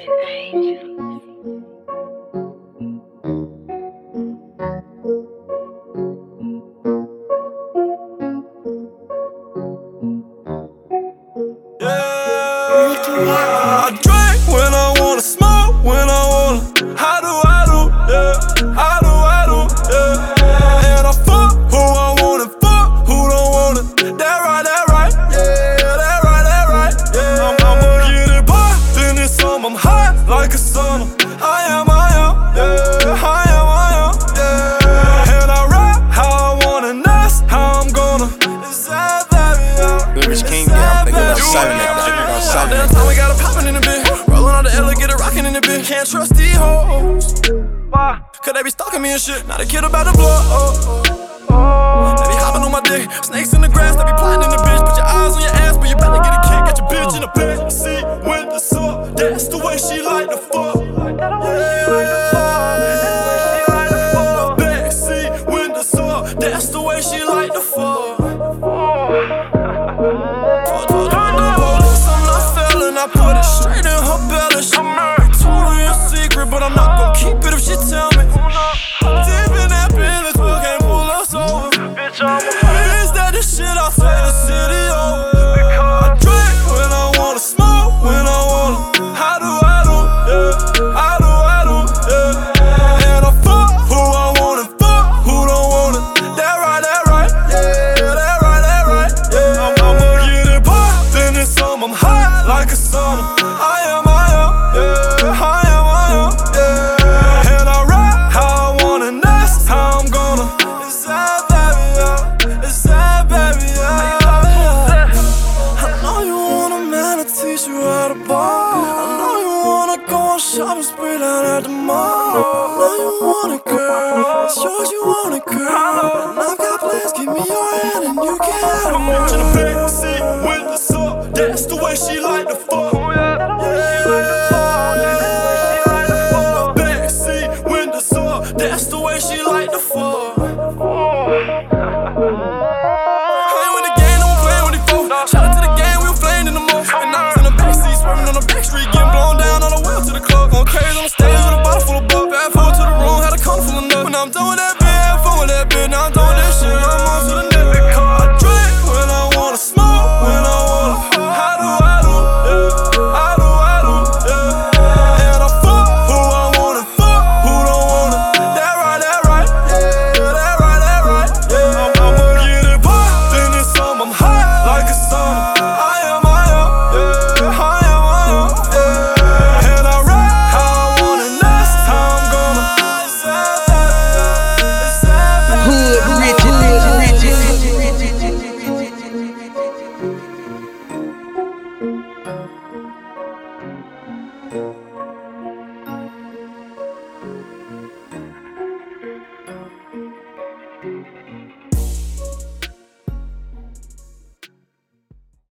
I Rich King, yeah, I'm thinking about that seven baby, that shit, yeah. about seven Damn that. time we got it poppin' in the bit. Rollin' on the alligator, rockin' in the bit. Can't trust these hoes. Why? Cause they be stalking me and shit. Not a kid about the blood. They be hopping on my dick. Snakes in the grass, they be plotting in the bitch. Put your eyes on your ass, but you better get a kick. Got your bitch in the back seat with the soul. That's the way she like to fuck. Back seat with the. That's the way she like to fuck. I say the city on out at the mall. Now you want it, girl. It's yours, you want it, girl. And I've got plans, give me your hand and you can. I'm in the back seat with the soul. That's the way she like to fuck.